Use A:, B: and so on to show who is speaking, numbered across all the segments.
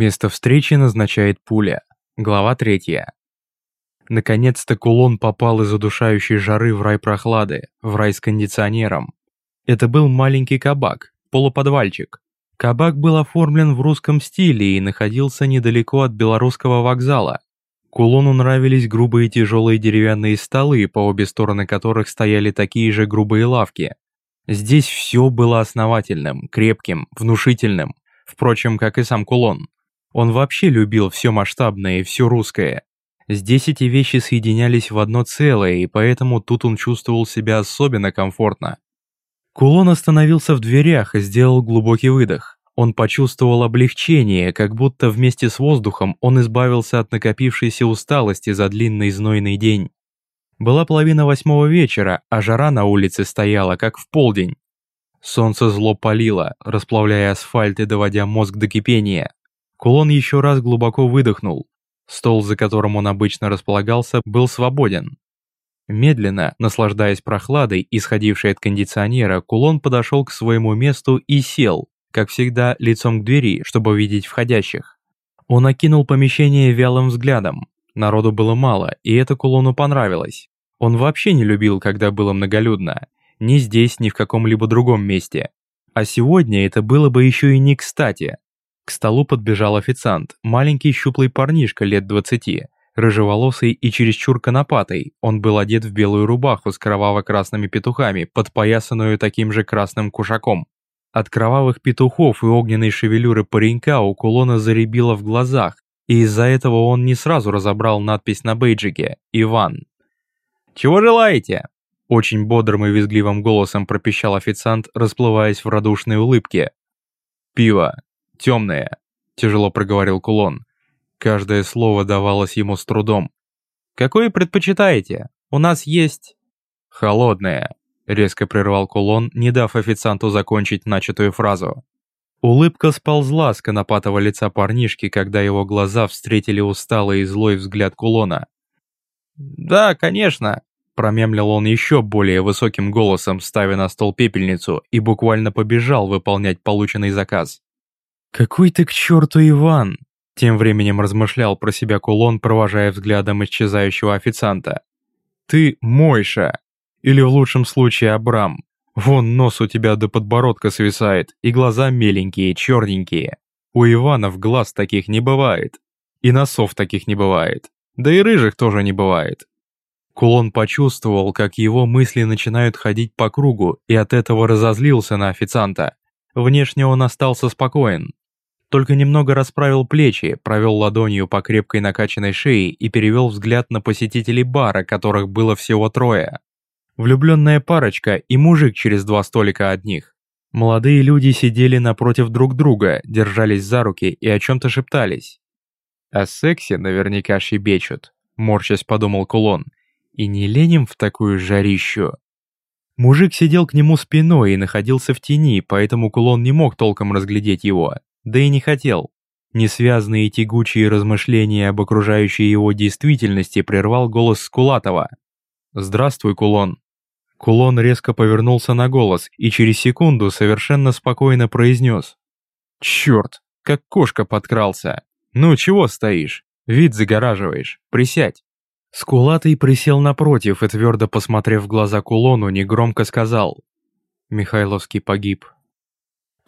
A: Место встречи назначает пуля. Глава третья. Наконец-то кулон попал из удушающей жары в рай прохлады, в рай с кондиционером. Это был маленький кабак, полуподвальчик. Кабак был оформлен в русском стиле и находился недалеко от белорусского вокзала. Кулону нравились грубые тяжелые деревянные столы, по обе стороны которых стояли такие же грубые лавки. Здесь все было основательным, крепким, внушительным, впрочем, как и сам кулон. Он вообще любил все масштабное и все русское. Здесь эти вещи соединялись в одно целое, и поэтому тут он чувствовал себя особенно комфортно. Кулон остановился в дверях и сделал глубокий выдох. Он почувствовал облегчение, как будто вместе с воздухом он избавился от накопившейся усталости за длинный знойный день. Была половина восьмого вечера, а жара на улице стояла, как в полдень. Солнце зло палило, расплавляя асфальт и доводя мозг до кипения. Кулон еще раз глубоко выдохнул. Стол, за которым он обычно располагался, был свободен. Медленно, наслаждаясь прохладой, исходившей от кондиционера, Кулон подошел к своему месту и сел, как всегда, лицом к двери, чтобы видеть входящих. Он окинул помещение вялым взглядом. Народу было мало, и это Кулону понравилось. Он вообще не любил, когда было многолюдно. Ни здесь, ни в каком-либо другом месте. А сегодня это было бы еще и не кстати. К столу подбежал официант, маленький щуплый парнишка лет двадцати, рыжеволосый и чересчур конопатый. Он был одет в белую рубаху с кроваво-красными петухами, подпоясанную таким же красным кушаком. От кровавых петухов и огненной шевелюры паренька у кулона заребило в глазах, и из-за этого он не сразу разобрал надпись на бейджике «Иван». «Чего желаете?» Очень бодрым и визгливым голосом пропищал официант, расплываясь в радушной улыбке. «Пиво», темное», – тяжело проговорил кулон. Каждое слово давалось ему с трудом. «Какое предпочитаете? У нас есть...» «Холодное», – резко прервал кулон, не дав официанту закончить начатую фразу. Улыбка сползла с конопатого лица парнишки, когда его глаза встретили усталый и злой взгляд кулона. «Да, конечно», – промямлил он еще более высоким голосом, ставя на стол пепельницу, и буквально побежал выполнять полученный заказ. «Какой ты к черту Иван!» Тем временем размышлял про себя кулон, провожая взглядом исчезающего официанта. «Ты Мойша! Или в лучшем случае Абрам. Вон нос у тебя до подбородка свисает, и глаза меленькие, черненькие. У Иванов глаз таких не бывает. И носов таких не бывает. Да и рыжих тоже не бывает». Кулон почувствовал, как его мысли начинают ходить по кругу, и от этого разозлился на официанта. Внешне он остался спокоен, только немного расправил плечи, провел ладонью по крепкой накачанной шее и перевел взгляд на посетителей бара, которых было всего трое. Влюбленная парочка и мужик через два столика от них. Молодые люди сидели напротив друг друга, держались за руки и о чем-то шептались. О сексе наверняка щебечут, морщась подумал Кулон. И не леним в такую жарищу. Мужик сидел к нему спиной и находился в тени, поэтому Кулон не мог толком разглядеть его да и не хотел. Несвязные тягучие размышления об окружающей его действительности прервал голос Скулатова. «Здравствуй, Кулон». Кулон резко повернулся на голос и через секунду совершенно спокойно произнес. «Черт, как кошка подкрался. Ну чего стоишь? Вид загораживаешь. Присядь». Скулатый присел напротив и, твердо посмотрев в глаза Кулону, негромко сказал. «Михайловский погиб.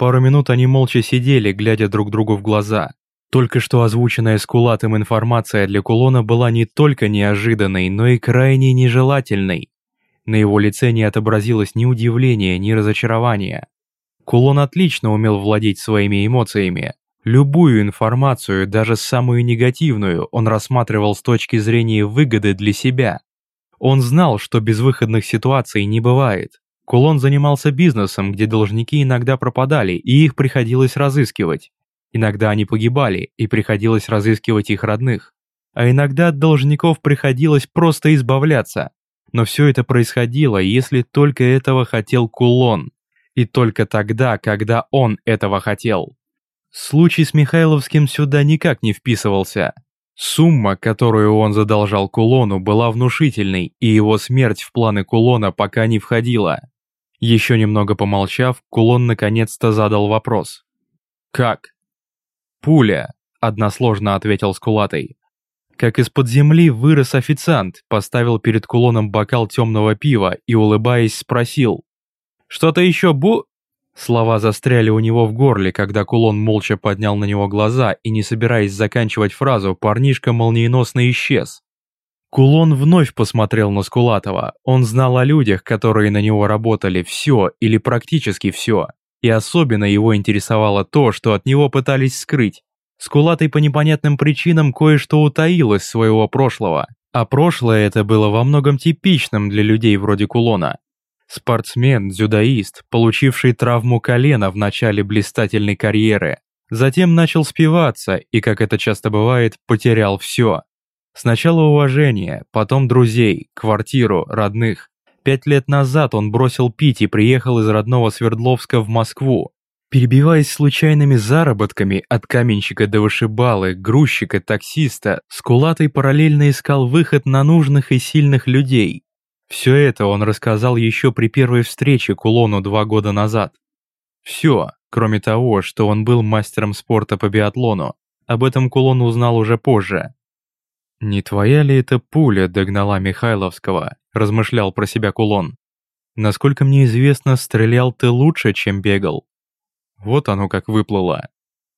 A: Пару минут они молча сидели, глядя друг другу в глаза. Только что озвученная скулатым информация для Кулона была не только неожиданной, но и крайне нежелательной. На его лице не отобразилось ни удивления, ни разочарования. Кулон отлично умел владеть своими эмоциями. Любую информацию, даже самую негативную, он рассматривал с точки зрения выгоды для себя. Он знал, что безвыходных ситуаций не бывает. Кулон занимался бизнесом, где должники иногда пропадали, и их приходилось разыскивать. Иногда они погибали, и приходилось разыскивать их родных. А иногда от должников приходилось просто избавляться. Но все это происходило, если только этого хотел Кулон. И только тогда, когда он этого хотел. Случай с Михайловским сюда никак не вписывался. Сумма, которую он задолжал Кулону, была внушительной, и его смерть в планы Кулона пока не входила. Еще немного помолчав, Кулон наконец-то задал вопрос. «Как?» «Пуля», — односложно ответил Скулатый. Как из-под земли вырос официант, поставил перед кулоном бокал темного пива и, улыбаясь, спросил. «Что-то еще бу...» Слова застряли у него в горле, когда кулон молча поднял на него глаза и, не собираясь заканчивать фразу, парнишка молниеносно исчез. Кулон вновь посмотрел на Скулатова. Он знал о людях, которые на него работали, все или практически все. И особенно его интересовало то, что от него пытались скрыть. Скулатый по непонятным причинам кое-что утаил из своего прошлого. А прошлое это было во многом типичным для людей вроде Кулона. Спортсмен, дзюдоист, получивший травму колена в начале блистательной карьеры. Затем начал спиваться и, как это часто бывает, потерял все. Сначала уважение, потом друзей, квартиру, родных. Пять лет назад он бросил пить и приехал из родного Свердловска в Москву. Перебиваясь случайными заработками от каменщика до вышибалы, грузчика, таксиста, Скулатый параллельно искал выход на нужных и сильных людей. Все это он рассказал еще при первой встрече Кулону два года назад. Все, кроме того, что он был мастером спорта по биатлону. Об этом Кулон узнал уже позже. «Не твоя ли эта пуля догнала Михайловского?» – размышлял про себя Кулон. «Насколько мне известно, стрелял ты лучше, чем бегал». Вот оно как выплыло.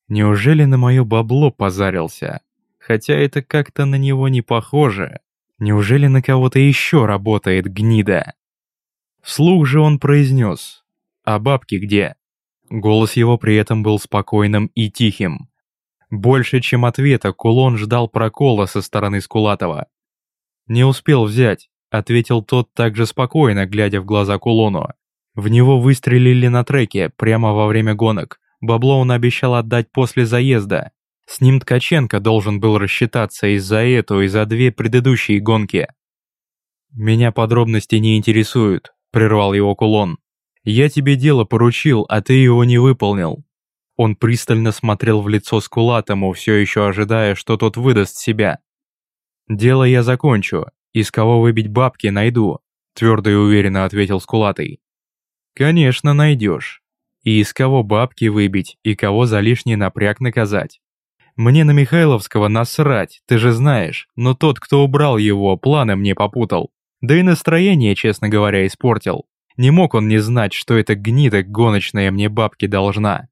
A: Неужели на мое бабло позарился? Хотя это как-то на него не похоже. Неужели на кого-то еще работает гнида? Вслух же он произнес. «А бабки где?» Голос его при этом был спокойным и тихим. Больше, чем ответа, кулон ждал прокола со стороны Скулатова. «Не успел взять», — ответил тот также спокойно, глядя в глаза кулону. В него выстрелили на треке, прямо во время гонок. Бабло он обещал отдать после заезда. С ним Ткаченко должен был рассчитаться и за эту, и за две предыдущие гонки. «Меня подробности не интересуют», — прервал его кулон. «Я тебе дело поручил, а ты его не выполнил. Он пристально смотрел в лицо Скулатому, все еще ожидая, что тот выдаст себя. «Дело я закончу, из кого выбить бабки найду», твердо и уверенно ответил Скулатый. «Конечно найдешь. И из кого бабки выбить, и кого за лишний напряг наказать. Мне на Михайловского насрать, ты же знаешь, но тот, кто убрал его, планы мне попутал. Да и настроение, честно говоря, испортил. Не мог он не знать, что эта гнида гоночная мне бабки должна.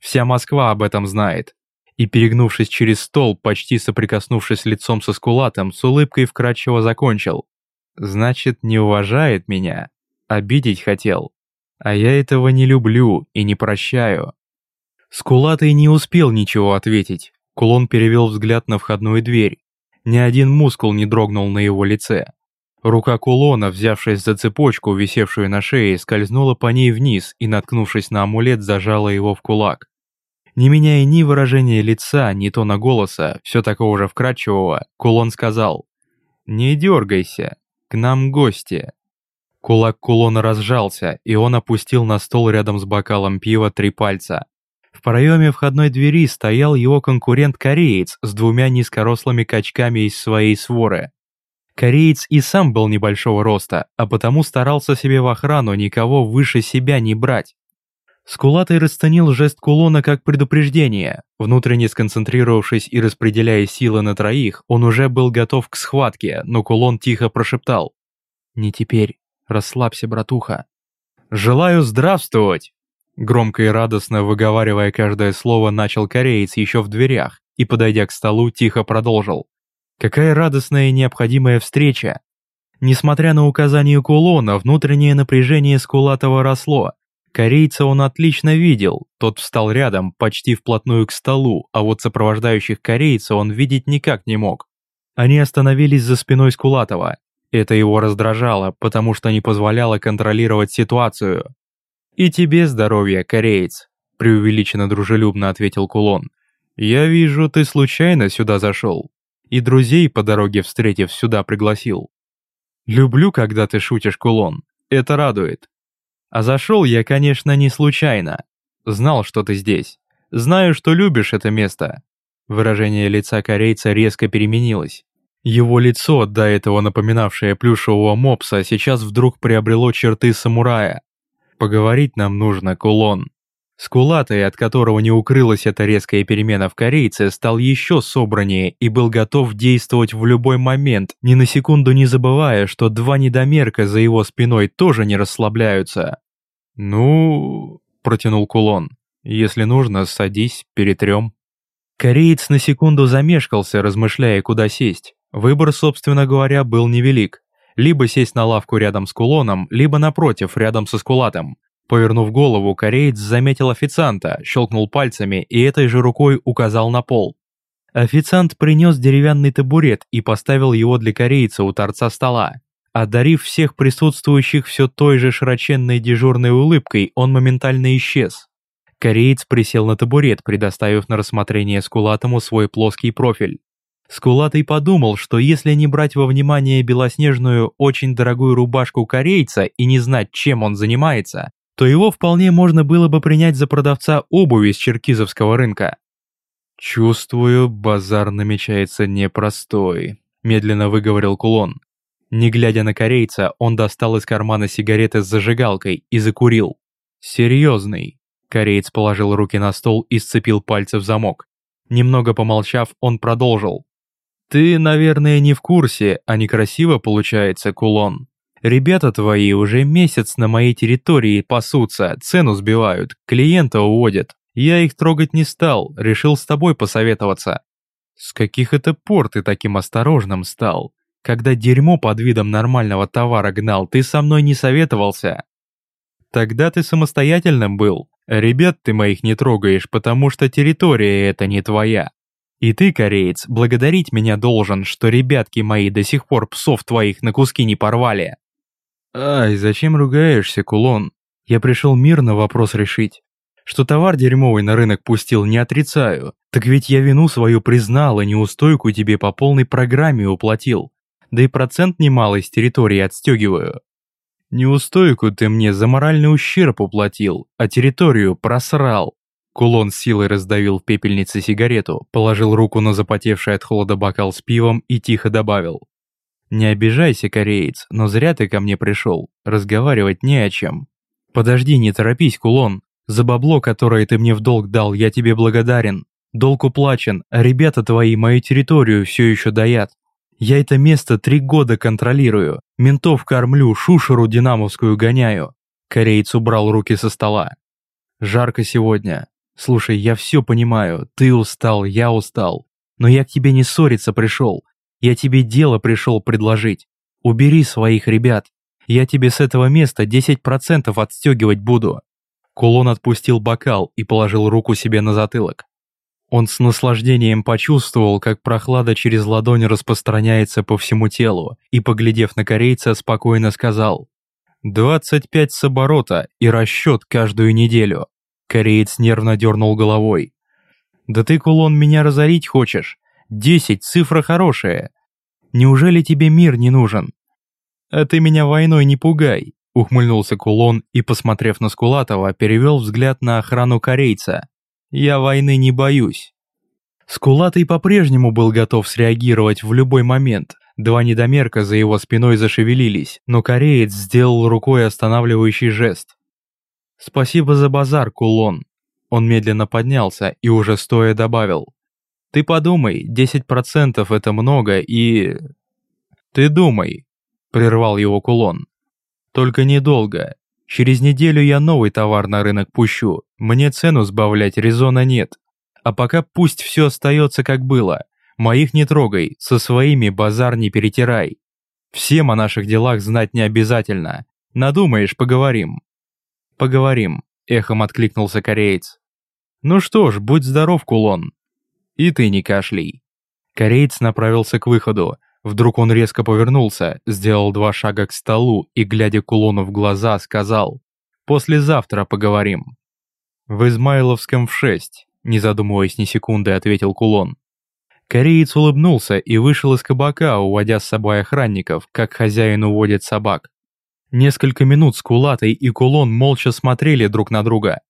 A: Вся Москва об этом знает. И перегнувшись через стол, почти соприкоснувшись лицом со скулатом, с улыбкой вкрадчиво закончил. «Значит, не уважает меня. Обидеть хотел. А я этого не люблю и не прощаю». Скулатый не успел ничего ответить. Кулон перевел взгляд на входную дверь. Ни один мускул не дрогнул на его лице. Рука кулона, взявшись за цепочку, висевшую на шее, скользнула по ней вниз и, наткнувшись на амулет, зажала его в кулак. Не меняя ни выражения лица, ни тона голоса, все такого же вкрадчивого, кулон сказал «Не дергайся, к нам гости». Кулак кулона разжался, и он опустил на стол рядом с бокалом пива три пальца. В проеме входной двери стоял его конкурент-кореец с двумя низкорослыми качками из своей своры. Кореец и сам был небольшого роста, а потому старался себе в охрану никого выше себя не брать. Скулатый расценил жест кулона как предупреждение. Внутренне сконцентрировавшись и распределяя силы на троих, он уже был готов к схватке, но кулон тихо прошептал. «Не теперь. Расслабься, братуха». «Желаю здравствовать!» Громко и радостно выговаривая каждое слово, начал кореец еще в дверях и, подойдя к столу, тихо продолжил. «Какая радостная и необходимая встреча!» Несмотря на указание кулона, внутреннее напряжение Скулатова росло, Корейца он отлично видел, тот встал рядом, почти вплотную к столу, а вот сопровождающих корейца он видеть никак не мог. Они остановились за спиной Скулатова. Это его раздражало, потому что не позволяло контролировать ситуацию. «И тебе здоровья, кореец», – преувеличенно дружелюбно ответил Кулон. «Я вижу, ты случайно сюда зашел. И друзей по дороге встретив сюда пригласил. Люблю, когда ты шутишь, Кулон. Это радует. А зашел я, конечно, не случайно. Знал, что ты здесь. Знаю, что любишь это место». Выражение лица корейца резко переменилось. Его лицо, до этого напоминавшее плюшевого мопса, сейчас вдруг приобрело черты самурая. «Поговорить нам нужно, кулон». Скулатый, от которого не укрылась эта резкая перемена в корейце, стал еще собраннее и был готов действовать в любой момент, ни на секунду не забывая, что два недомерка за его спиной тоже не расслабляются. «Ну...» – протянул кулон. «Если нужно, садись, перетрем». Кореец на секунду замешкался, размышляя, куда сесть. Выбор, собственно говоря, был невелик. Либо сесть на лавку рядом с кулоном, либо напротив, рядом со скулатом. Повернув голову, кореец заметил официанта, щелкнул пальцами и этой же рукой указал на пол. Официант принес деревянный табурет и поставил его для корейца у торца стола. Одарив всех присутствующих все той же широченной дежурной улыбкой, он моментально исчез. Кореец присел на табурет, предоставив на рассмотрение Скулатому свой плоский профиль. Скулатый подумал, что если не брать во внимание белоснежную, очень дорогую рубашку корейца и не знать, чем он занимается, то его вполне можно было бы принять за продавца обуви с черкизовского рынка. «Чувствую, базар намечается непростой», – медленно выговорил кулон. Не глядя на корейца, он достал из кармана сигареты с зажигалкой и закурил. «Серьезный». Кореец положил руки на стол и сцепил пальцы в замок. Немного помолчав, он продолжил. «Ты, наверное, не в курсе, а некрасиво получается, кулон. Ребята твои уже месяц на моей территории пасутся, цену сбивают, клиента уводят. Я их трогать не стал, решил с тобой посоветоваться. С каких это пор ты таким осторожным стал? Когда дерьмо под видом нормального товара гнал, ты со мной не советовался. Тогда ты самостоятельным был. Ребят ты моих не трогаешь, потому что территория эта не твоя. И ты, кореец, благодарить меня должен, что ребятки мои до сих пор псов твоих на куски не порвали. «Ай, зачем ругаешься, кулон? Я пришел мирно вопрос решить. Что товар дерьмовый на рынок пустил, не отрицаю. Так ведь я вину свою признал и неустойку тебе по полной программе уплатил. Да и процент немалый с территории отстегиваю. Неустойку ты мне за моральный ущерб уплатил, а территорию просрал. Кулон силой раздавил в пепельнице сигарету, положил руку на запотевший от холода бокал с пивом и тихо добавил. «Не обижайся, кореец, но зря ты ко мне пришел. Разговаривать не о чем. Подожди, не торопись, кулон. За бабло, которое ты мне в долг дал, я тебе благодарен. Долг уплачен, а ребята твои мою территорию все еще даят. Я это место три года контролирую. Ментов кормлю, шушеру динамовскую гоняю». Кореец убрал руки со стола. «Жарко сегодня. Слушай, я все понимаю. Ты устал, я устал. Но я к тебе не ссориться пришел. Я тебе дело пришел предложить. Убери своих ребят. Я тебе с этого места 10% отстегивать буду». Кулон отпустил бокал и положил руку себе на затылок. Он с наслаждением почувствовал, как прохлада через ладонь распространяется по всему телу, и, поглядев на корейца, спокойно сказал «25 с оборота и расчет каждую неделю». Кореец нервно дернул головой. «Да ты, кулон, меня разорить хочешь? Десять, цифра хорошая. Неужели тебе мир не нужен? А ты меня войной не пугай, ухмыльнулся Кулон и, посмотрев на Скулатова, перевел взгляд на охрану корейца. Я войны не боюсь. Скулатый по-прежнему был готов среагировать в любой момент. Два недомерка за его спиной зашевелились, но кореец сделал рукой останавливающий жест. «Спасибо за базар, Кулон». Он медленно поднялся и уже стоя добавил. Ты подумай, 10% это много и... Ты думай, прервал его кулон. Только недолго. Через неделю я новый товар на рынок пущу. Мне цену сбавлять резона нет. А пока пусть все остается как было. Моих не трогай, со своими базар не перетирай. Всем о наших делах знать не обязательно. Надумаешь, поговорим. Поговорим, эхом откликнулся кореец. Ну что ж, будь здоров, кулон. «И ты не кашляй». Кореец направился к выходу. Вдруг он резко повернулся, сделал два шага к столу и, глядя кулону в глаза, сказал «Послезавтра поговорим». «В Измайловском в шесть», не задумываясь ни секунды, ответил кулон. Кореец улыбнулся и вышел из кабака, уводя с собой охранников, как хозяин уводит собак. Несколько минут Скулатый и Кулон молча смотрели друг на друга.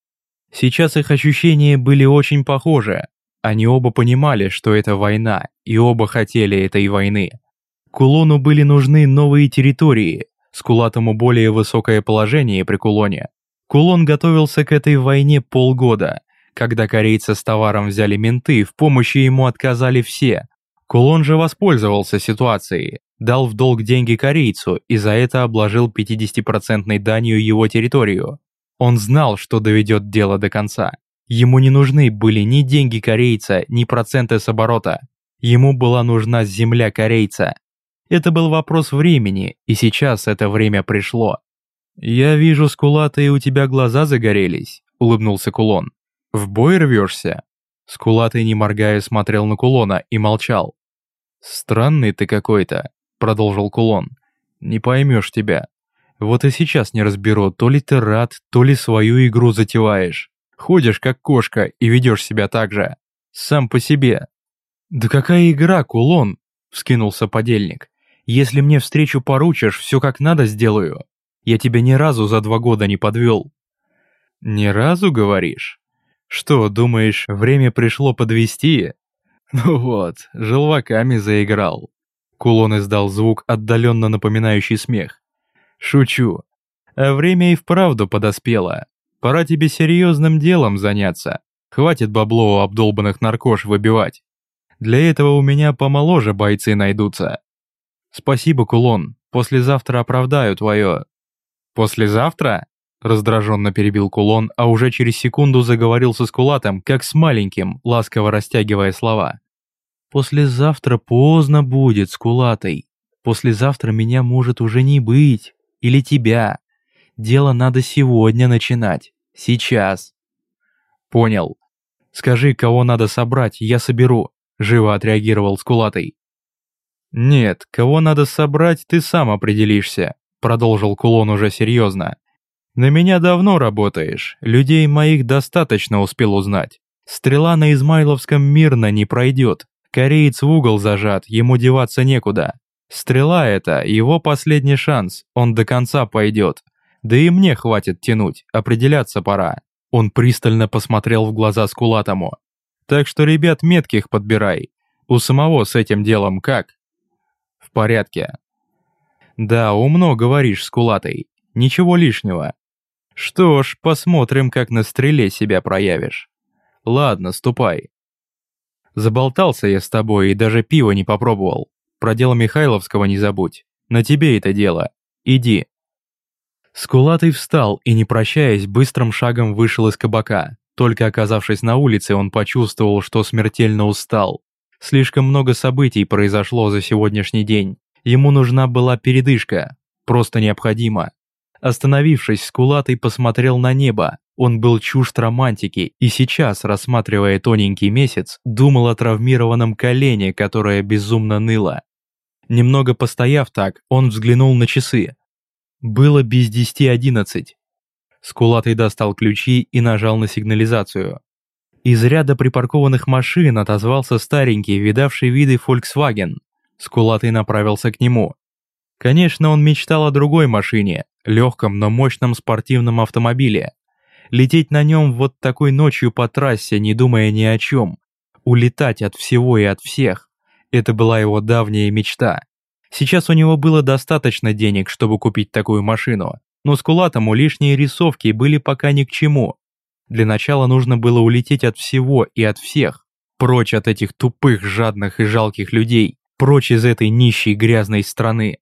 A: Сейчас их ощущения были очень похожи, они оба понимали, что это война, и оба хотели этой войны. Кулону были нужны новые территории, Скулатому более высокое положение при Кулоне. Кулон готовился к этой войне полгода. Когда корейца с товаром взяли менты, в помощи ему отказали все. Кулон же воспользовался ситуацией, дал в долг деньги корейцу и за это обложил 50% данью его территорию. Он знал, что доведет дело до конца. Ему не нужны были ни деньги корейца, ни проценты с оборота. Ему была нужна земля корейца. Это был вопрос времени, и сейчас это время пришло. «Я вижу, скулатые у тебя глаза загорелись», — улыбнулся Кулон. «В бой рвешься?» Скулатый, не моргая, смотрел на Кулона и молчал. «Странный ты какой-то», — продолжил Кулон. «Не поймешь тебя. Вот и сейчас не разберу, то ли ты рад, то ли свою игру затеваешь. Ходишь как кошка и ведешь себя так же. Сам по себе. Да какая игра, кулон? Вскинулся подельник. Если мне встречу поручишь, все как надо сделаю. Я тебя ни разу за два года не подвел. Ни разу, говоришь? Что, думаешь, время пришло подвести? Ну вот, желваками заиграл. Кулон издал звук, отдаленно напоминающий смех. Шучу. А время и вправду подоспело. Пора тебе серьезным делом заняться. Хватит бабло у обдолбанных наркош выбивать. Для этого у меня помоложе бойцы найдутся. Спасибо, кулон. Послезавтра оправдаю твое... Послезавтра? Раздраженно перебил кулон, а уже через секунду заговорил со скулатом, как с маленьким, ласково растягивая слова. «Послезавтра поздно будет, скулатый. Послезавтра меня может уже не быть. Или тебя. Дело надо сегодня начинать. Сейчас. Понял. Скажи, кого надо собрать, я соберу. Живо отреагировал Скулатый. Нет, кого надо собрать, ты сам определишься. Продолжил Кулон уже серьезно. На меня давно работаешь, людей моих достаточно успел узнать. Стрела на Измайловском мирно не пройдет. Кореец в угол зажат, ему деваться некуда. Стрела это его последний шанс, он до конца пойдет. Да и мне хватит тянуть, определяться пора. Он пристально посмотрел в глаза Скулатому. Так что, ребят, метких подбирай. У самого с этим делом как? В порядке. Да, умно говоришь, Скулатый. Ничего лишнего. Что ж, посмотрим, как на стреле себя проявишь. Ладно, ступай. Заболтался я с тобой и даже пива не попробовал. Про дело Михайловского не забудь. На тебе это дело. Иди. Скулатый встал и, не прощаясь, быстрым шагом вышел из кабака. Только оказавшись на улице, он почувствовал, что смертельно устал. Слишком много событий произошло за сегодняшний день. Ему нужна была передышка. Просто необходимо. Остановившись, Скулатый посмотрел на небо. Он был чужд романтики и сейчас, рассматривая тоненький месяц, думал о травмированном колене, которое безумно ныло. Немного постояв так, он взглянул на часы. Было без десяти одиннадцать. Скулатый достал ключи и нажал на сигнализацию. Из ряда припаркованных машин отозвался старенький, видавший виды Volkswagen. Скулатый направился к нему. Конечно, он мечтал о другой машине, легком, но мощном спортивном автомобиле. Лететь на нем вот такой ночью по трассе, не думая ни о чем. Улетать от всего и от всех. Это была его давняя мечта. Сейчас у него было достаточно денег, чтобы купить такую машину, но Скулатому лишние рисовки были пока ни к чему. Для начала нужно было улететь от всего и от всех, прочь от этих тупых, жадных и жалких людей, прочь из этой нищей грязной страны.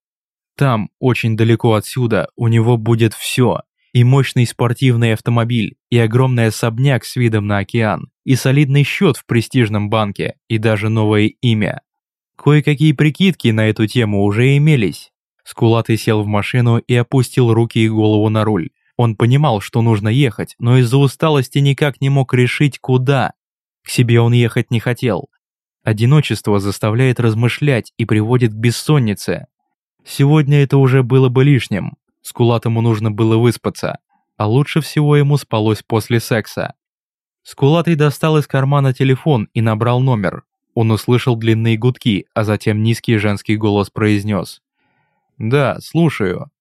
A: Там, очень далеко отсюда, у него будет все. И мощный спортивный автомобиль, и огромный особняк с видом на океан, и солидный счет в престижном банке, и даже новое имя. Кое-какие прикидки на эту тему уже имелись. Скулатый сел в машину и опустил руки и голову на руль. Он понимал, что нужно ехать, но из-за усталости никак не мог решить, куда. К себе он ехать не хотел. Одиночество заставляет размышлять и приводит к бессоннице. Сегодня это уже было бы лишним. Скулатому нужно было выспаться, а лучше всего ему спалось после секса. Скулатый достал из кармана телефон и набрал номер. Он услышал длинные гудки, а затем низкий женский голос произнес. «Да, слушаю».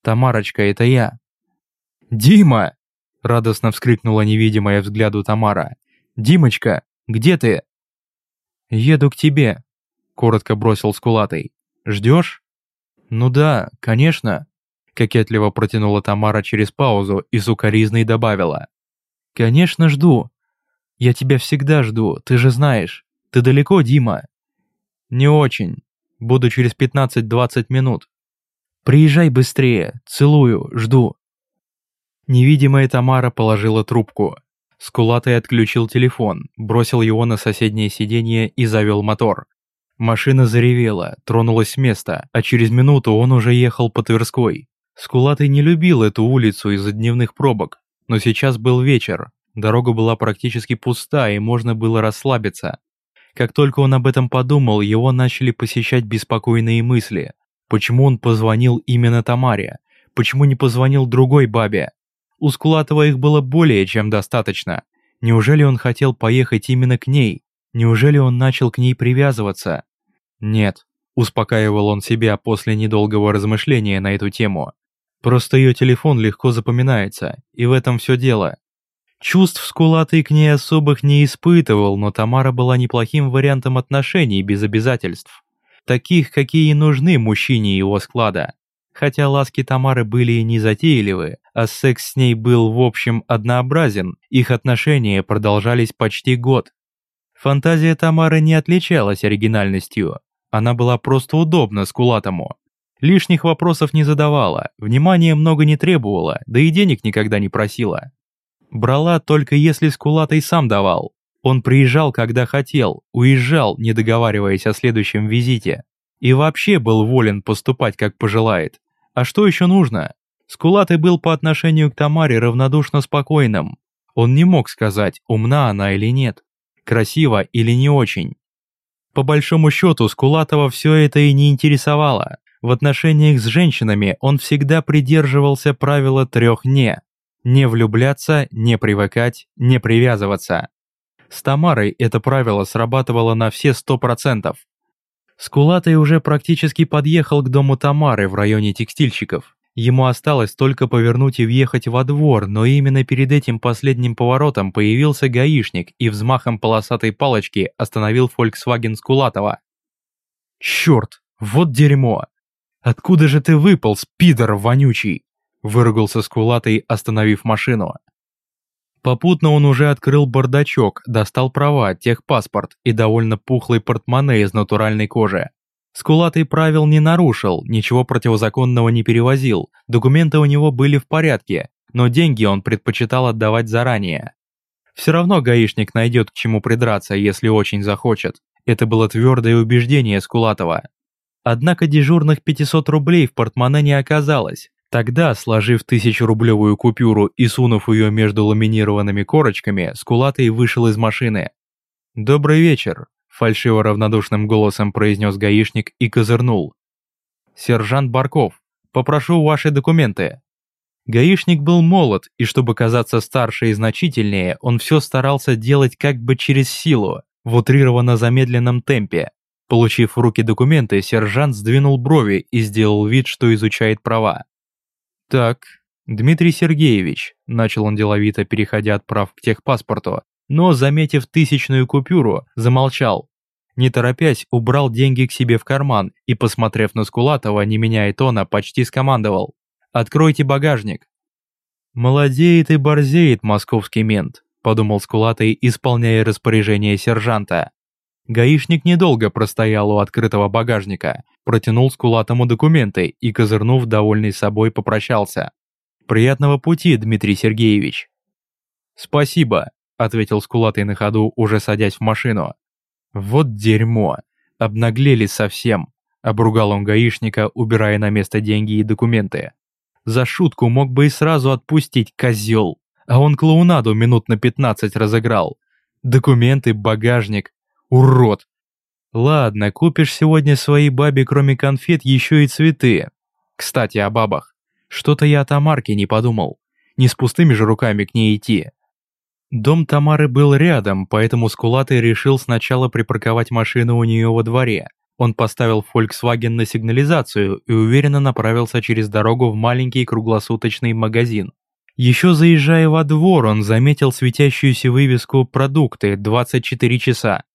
A: «Тамарочка, это я». «Дима!» – радостно вскрикнула невидимая взгляду Тамара. «Димочка, где ты?» «Еду к тебе», – коротко бросил Скулатый. «Ждешь?» «Ну да, конечно». Кокетливо протянула Тамара через паузу и сукоризной добавила. «Конечно жду. Я тебя всегда жду, ты же знаешь. Ты далеко, Дима?» «Не очень. Буду через 15-20 минут. Приезжай быстрее, целую, жду». Невидимая Тамара положила трубку. Скулатый отключил телефон, бросил его на соседнее сиденье и завел мотор. Машина заревела, тронулась с места, а через минуту он уже ехал по Тверской. Скулатый не любил эту улицу из-за дневных пробок, но сейчас был вечер, дорога была практически пуста и можно было расслабиться. Как только он об этом подумал, его начали посещать беспокойные мысли. Почему он позвонил именно Тамаре? Почему не позвонил другой бабе? У Скулатова их было более чем достаточно. Неужели он хотел поехать именно к ней? Неужели он начал к ней привязываться? Нет, успокаивал он себя после недолгого размышления на эту тему. Просто ее телефон легко запоминается, и в этом все дело. Чувств Скулатый к ней особых не испытывал, но Тамара была неплохим вариантом отношений без обязательств. Таких, какие нужны мужчине его склада. Хотя ласки Тамары были и не затейливы, а секс с ней был в общем однообразен, их отношения продолжались почти год. Фантазия Тамары не отличалась оригинальностью, она была просто удобна скулатому. Лишних вопросов не задавала, внимания много не требовала, да и денег никогда не просила. Брала только если скулатый сам давал. Он приезжал, когда хотел, уезжал, не договариваясь о следующем визите. И вообще был волен поступать, как пожелает. А что еще нужно? Скулатый был по отношению к Тамаре равнодушно спокойным. Он не мог сказать, умна она или нет, красиво или не очень. По большому счету, Скулатова все это и не интересовало. В отношениях с женщинами он всегда придерживался правила трех «не». Не влюбляться, не привыкать, не привязываться. С Тамарой это правило срабатывало на все сто процентов. Скулатый уже практически подъехал к дому Тамары в районе текстильщиков. Ему осталось только повернуть и въехать во двор, но именно перед этим последним поворотом появился гаишник и взмахом полосатой палочки остановил Volkswagen Скулатова. «Черт, вот дерьмо! Откуда же ты выпал, спидер вонючий?» Выругался Скулатый, остановив машину. Попутно он уже открыл бардачок, достал права, техпаспорт и довольно пухлый портмоне из натуральной кожи. Скулатый правил не нарушил, ничего противозаконного не перевозил, документы у него были в порядке, но деньги он предпочитал отдавать заранее. Все равно гаишник найдет к чему придраться, если очень захочет. Это было твердое убеждение Скулатова. Однако дежурных 500 рублей в портмоне не оказалось, Тогда, сложив тысячерублевую купюру и сунув ее между ламинированными корочками, Скулатый вышел из машины. «Добрый вечер», – фальшиво равнодушным голосом произнес гаишник и козырнул. «Сержант Барков, попрошу ваши документы». Гаишник был молод, и чтобы казаться старше и значительнее, он все старался делать как бы через силу, в утрированно замедленном темпе. Получив в руки документы, сержант сдвинул брови и сделал вид, что изучает права. «Так, Дмитрий Сергеевич», – начал он деловито, переходя от прав к техпаспорту, но, заметив тысячную купюру, замолчал. Не торопясь, убрал деньги к себе в карман и, посмотрев на Скулатова, не меняя тона, почти скомандовал. «Откройте багажник». «Молодеет и борзеет московский мент», – подумал Скулатый, исполняя распоряжение сержанта. Гаишник недолго простоял у открытого багажника, протянул скулатому документы и, козырнув, довольный собой, попрощался. «Приятного пути, Дмитрий Сергеевич!» «Спасибо», — ответил скулатый на ходу, уже садясь в машину. «Вот дерьмо! Обнаглели совсем!» — обругал он гаишника, убирая на место деньги и документы. «За шутку мог бы и сразу отпустить, козел! А он клоунаду минут на пятнадцать разыграл. Документы, багажник, Урод! Ладно, купишь сегодня своей бабе кроме конфет еще и цветы. Кстати, о бабах. Что-то я о Тамарке не подумал. Не с пустыми же руками к ней идти. Дом Тамары был рядом, поэтому Скулатый решил сначала припарковать машину у нее во дворе. Он поставил Volkswagen на сигнализацию и уверенно направился через дорогу в маленький круглосуточный магазин. Еще заезжая во двор, он заметил светящуюся вывеску «Продукты 24 часа».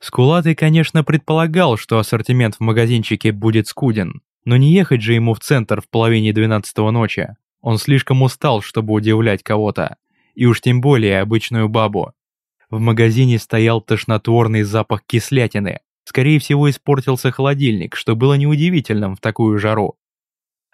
A: Скулатый, конечно, предполагал, что ассортимент в магазинчике будет скуден, Но не ехать же ему в центр в половине двенадцатого ночи. Он слишком устал, чтобы удивлять кого-то. И уж тем более обычную бабу. В магазине стоял тошнотворный запах кислятины. Скорее всего, испортился холодильник, что было неудивительным в такую жару.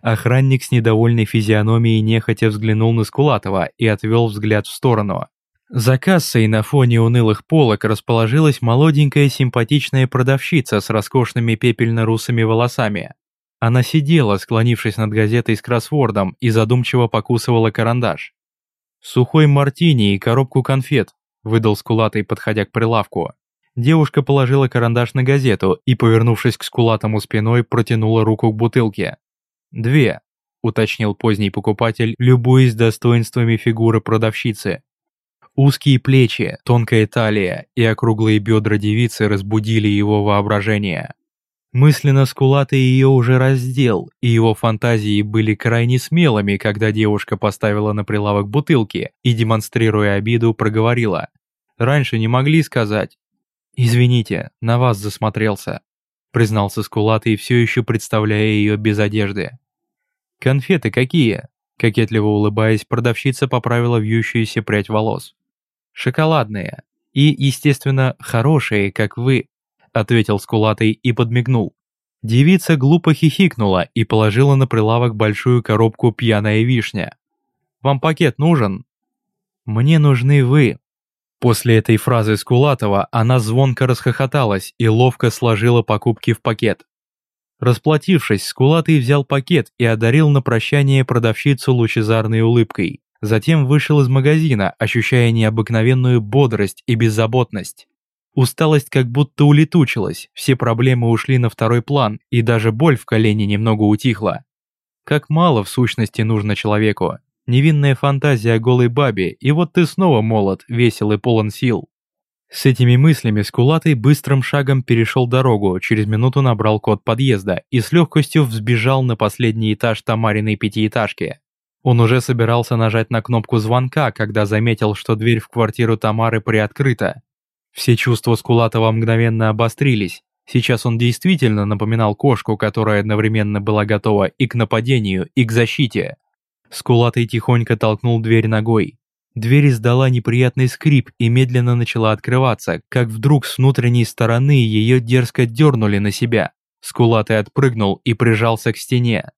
A: Охранник с недовольной физиономией нехотя взглянул на Скулатова и отвел взгляд в сторону. За кассой на фоне унылых полок расположилась молоденькая симпатичная продавщица с роскошными пепельно-русыми волосами. Она сидела, склонившись над газетой с кроссвордом и задумчиво покусывала карандаш. «Сухой мартини и коробку конфет», – выдал Скулатый, подходя к прилавку. Девушка положила карандаш на газету и, повернувшись к Скулатому спиной, протянула руку к бутылке. «Две», – уточнил поздний покупатель, любуясь достоинствами фигуры продавщицы. Узкие плечи, тонкая талия и округлые бедра девицы разбудили его воображение. Мысленно Скулатый ее уже раздел, и его фантазии были крайне смелыми, когда девушка поставила на прилавок бутылки и, демонстрируя обиду, проговорила. «Раньше не могли сказать». «Извините, на вас засмотрелся», признался Скулатый, все еще представляя ее без одежды. «Конфеты какие?» Кокетливо улыбаясь, продавщица поправила вьющуюся прядь волос. «Шоколадные. И, естественно, хорошие, как вы», ответил Скулатый и подмигнул. Девица глупо хихикнула и положила на прилавок большую коробку пьяная вишня. «Вам пакет нужен?» «Мне нужны вы». После этой фразы Скулатова она звонко расхохоталась и ловко сложила покупки в пакет. Расплатившись, Скулатый взял пакет и одарил на прощание продавщицу лучезарной улыбкой. Затем вышел из магазина, ощущая необыкновенную бодрость и беззаботность. Усталость как будто улетучилась, все проблемы ушли на второй план, и даже боль в колене немного утихла. Как мало в сущности нужно человеку. Невинная фантазия о голой бабе, и вот ты снова молод, весел и полон сил. С этими мыслями Скулатый быстрым шагом перешел дорогу, через минуту набрал код подъезда и с легкостью взбежал на последний этаж Тамариной пятиэтажки. Он уже собирался нажать на кнопку звонка, когда заметил, что дверь в квартиру Тамары приоткрыта. Все чувства Скулатова мгновенно обострились. Сейчас он действительно напоминал кошку, которая одновременно была готова и к нападению, и к защите. Скулатый тихонько толкнул дверь ногой. Дверь издала неприятный скрип и медленно начала открываться, как вдруг с внутренней стороны ее дерзко дернули на себя. Скулатый отпрыгнул и прижался к стене.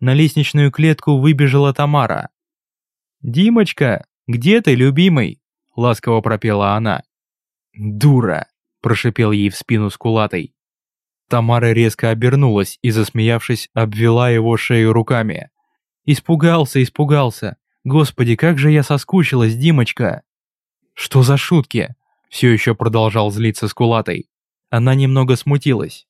A: На лестничную клетку выбежала Тамара. «Димочка, где ты, любимый?» – ласково пропела она. «Дура!» – прошипел ей в спину скулатой. Тамара резко обернулась и, засмеявшись, обвела его шею руками. «Испугался, испугался! Господи, как же я соскучилась, Димочка!» «Что за шутки?» – все еще продолжал злиться скулатой. Она немного смутилась.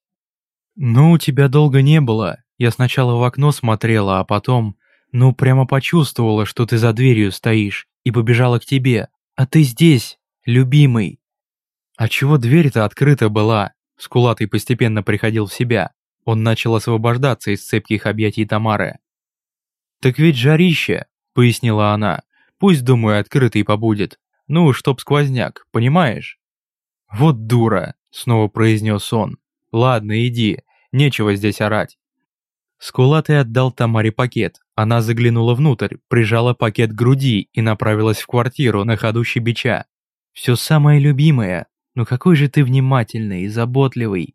A: «Ну, тебя долго не было. Я сначала в окно смотрела, а потом... Ну, прямо почувствовала, что ты за дверью стоишь, и побежала к тебе. А ты здесь, любимый!» А чего дверь-то открыта была? Скулатый постепенно приходил в себя. Он начал освобождаться из цепких объятий Тамары. «Так ведь жарище», — пояснила она. «Пусть, думаю, открытый побудет. Ну, чтоб сквозняк, понимаешь?» «Вот дура», — снова произнес он. «Ладно, иди, нечего здесь орать». Скулатый отдал Тамаре пакет. Она заглянула внутрь, прижала пакет к груди и направилась в квартиру на ходу щебеча. «Все самое любимое, ну какой же ты внимательный и заботливый!»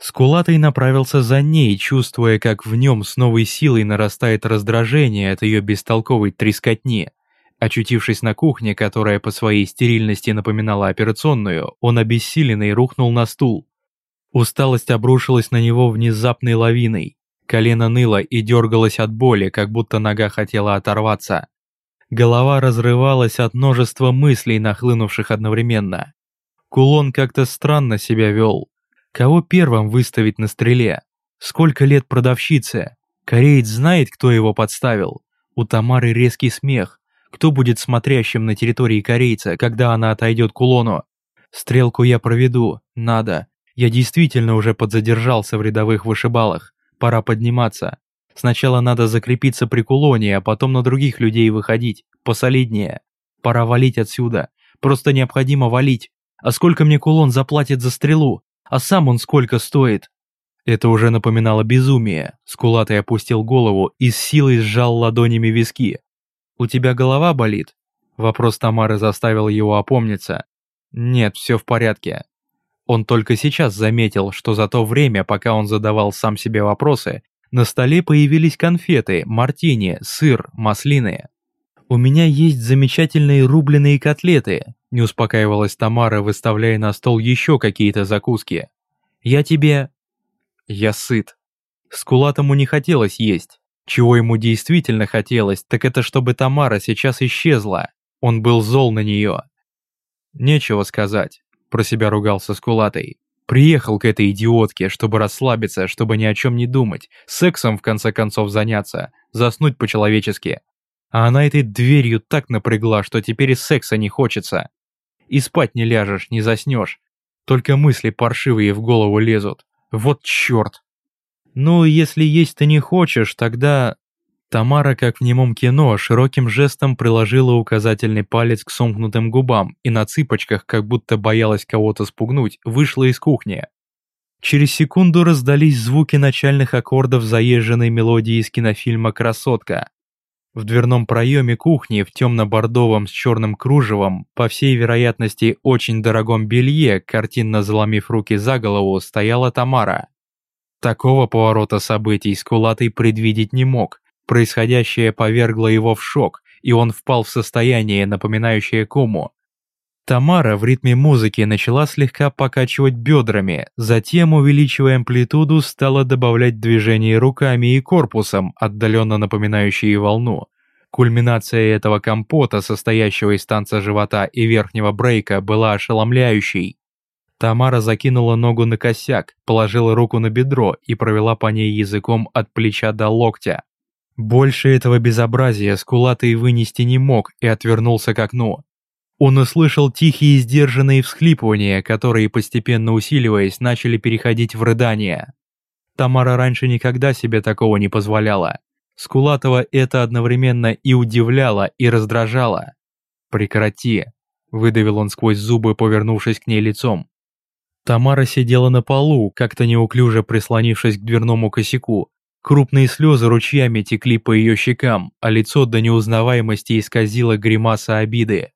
A: Скулатый направился за ней, чувствуя, как в нем с новой силой нарастает раздражение от ее бестолковой трескотни. Очутившись на кухне, которая по своей стерильности напоминала операционную, он обессиленный рухнул на стул. Усталость обрушилась на него внезапной лавиной. Колено ныло и дергалось от боли, как будто нога хотела оторваться. Голова разрывалась от множества мыслей, нахлынувших одновременно. Кулон как-то странно себя вел. Кого первым выставить на стреле? Сколько лет продавщице? Кореец знает, кто его подставил. У Тамары резкий смех. Кто будет смотрящим на территории корейца, когда она отойдет к кулону? Стрелку я проведу, надо. Я действительно уже подзадержался в рядовых вышибалах. Пора подниматься. Сначала надо закрепиться при кулоне, а потом на других людей выходить. Посолиднее. Пора валить отсюда. Просто необходимо валить. А сколько мне кулон заплатит за стрелу? А сам он сколько стоит? Это уже напоминало безумие. Скулатый опустил голову и с силой сжал ладонями виски. «У тебя голова болит?» Вопрос Тамары заставил его опомниться. «Нет, все в порядке». Он только сейчас заметил, что за то время, пока он задавал сам себе вопросы, на столе появились конфеты, мартини, сыр, маслины. «У меня есть замечательные рубленые котлеты», – не успокаивалась Тамара, выставляя на стол еще какие-то закуски. «Я тебе...» «Я сыт». Скулатому не хотелось есть. Чего ему действительно хотелось, так это чтобы Тамара сейчас исчезла. Он был зол на нее. «Нечего сказать», – про себя ругался Скулатый. Приехал к этой идиотке, чтобы расслабиться, чтобы ни о чем не думать, сексом в конце концов заняться, заснуть по-человечески. А она этой дверью так напрягла, что теперь и секса не хочется. И спать не ляжешь, не заснешь. Только мысли паршивые в голову лезут. Вот черт. Ну, если есть ты не хочешь, тогда... Тамара, как в немом кино, широким жестом приложила указательный палец к сомкнутым губам и на цыпочках, как будто боялась кого-то спугнуть, вышла из кухни. Через секунду раздались звуки начальных аккордов заезженной мелодии из кинофильма «Красотка». В дверном проеме кухни в темно-бордовом с черным кружевом, по всей вероятности очень дорогом белье, картинно заломив руки за голову, стояла Тамара. Такого поворота событий Скулатый предвидеть не мог, Происходящее повергло его в шок, и он впал в состояние, напоминающее кому. Тамара в ритме музыки начала слегка покачивать бедрами, затем, увеличивая амплитуду, стала добавлять движения руками и корпусом, отдаленно напоминающие волну. Кульминация этого компота, состоящего из танца живота и верхнего брейка, была ошеломляющей. Тамара закинула ногу на косяк, положила руку на бедро и провела по ней языком от плеча до локтя. Больше этого безобразия Скулатый вынести не мог и отвернулся к окну. Он услышал тихие сдержанные всхлипывания, которые, постепенно усиливаясь, начали переходить в рыдания. Тамара раньше никогда себе такого не позволяла. Скулатова это одновременно и удивляло, и раздражало. «Прекрати», — выдавил он сквозь зубы, повернувшись к ней лицом. Тамара сидела на полу, как-то неуклюже прислонившись к дверному косяку, Крупные слезы ручьями текли по ее щекам, а лицо до неузнаваемости исказило гримаса обиды.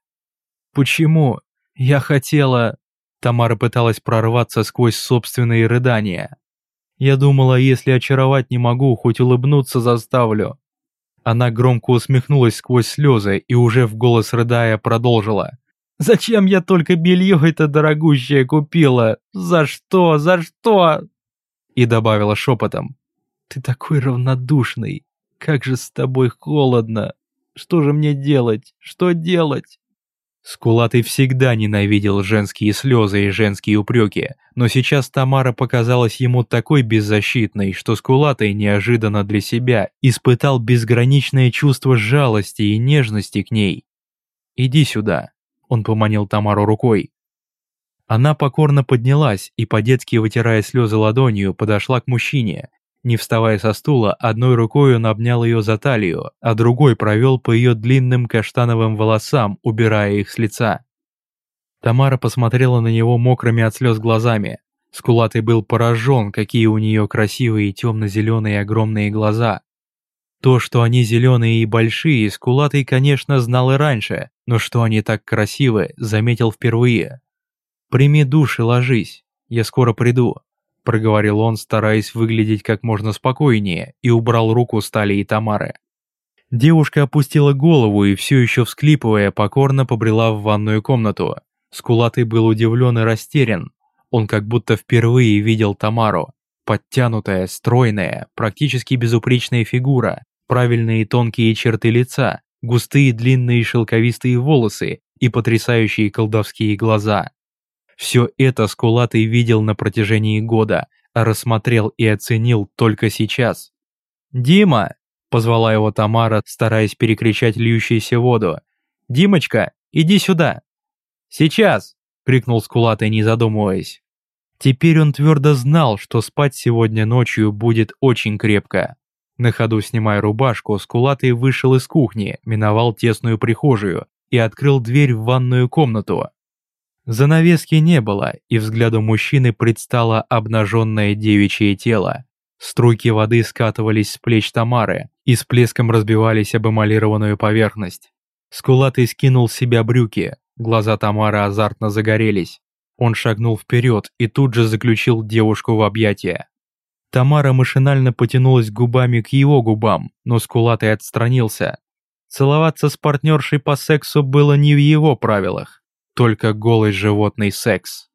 A: «Почему? Я хотела...» Тамара пыталась прорваться сквозь собственные рыдания. «Я думала, если очаровать не могу, хоть улыбнуться заставлю». Она громко усмехнулась сквозь слезы и уже в голос рыдая продолжила. «Зачем я только белье это дорогущее купила? За что? За что?» И добавила шепотом. Ты такой равнодушный. Как же с тобой холодно. Что же мне делать? Что делать? Скулатый всегда ненавидел женские слезы и женские упреки, но сейчас Тамара показалась ему такой беззащитной, что Скулатый неожиданно для себя испытал безграничное чувство жалости и нежности к ней. «Иди сюда», — он поманил Тамару рукой. Она покорно поднялась и, по-детски вытирая слезы ладонью, подошла к мужчине, не вставая со стула, одной рукой он обнял ее за талию, а другой провел по ее длинным каштановым волосам, убирая их с лица. Тамара посмотрела на него мокрыми от слез глазами. Скулатый был поражен, какие у нее красивые темно-зеленые огромные глаза. То, что они зеленые и большие, Скулатый, конечно, знал и раньше, но что они так красивы, заметил впервые. «Прими душ и ложись, я скоро приду», проговорил он, стараясь выглядеть как можно спокойнее, и убрал руку с талии Тамары. Девушка опустила голову и все еще всклипывая, покорно побрела в ванную комнату. Скулатый был удивлен и растерян. Он как будто впервые видел Тамару. Подтянутая, стройная, практически безупречная фигура, правильные тонкие черты лица, густые длинные шелковистые волосы и потрясающие колдовские глаза. Все это Скулатый видел на протяжении года, а рассмотрел и оценил только сейчас. «Дима!» – позвала его Тамара, стараясь перекричать льющуюся воду. «Димочка, иди сюда!» «Сейчас!» – крикнул Скулатый, не задумываясь. Теперь он твердо знал, что спать сегодня ночью будет очень крепко. На ходу снимая рубашку, Скулатый вышел из кухни, миновал тесную прихожую и открыл дверь в ванную комнату. Занавески не было, и взгляду мужчины предстало обнаженное девичье тело. Струйки воды скатывались с плеч Тамары и с плеском разбивались об эмалированную поверхность. Скулатый скинул с себя брюки, глаза Тамары азартно загорелись. Он шагнул вперед и тут же заключил девушку в объятия. Тамара машинально потянулась губами к его губам, но Скулатый отстранился. Целоваться с партнершей по сексу было не в его правилах, только голый животный секс.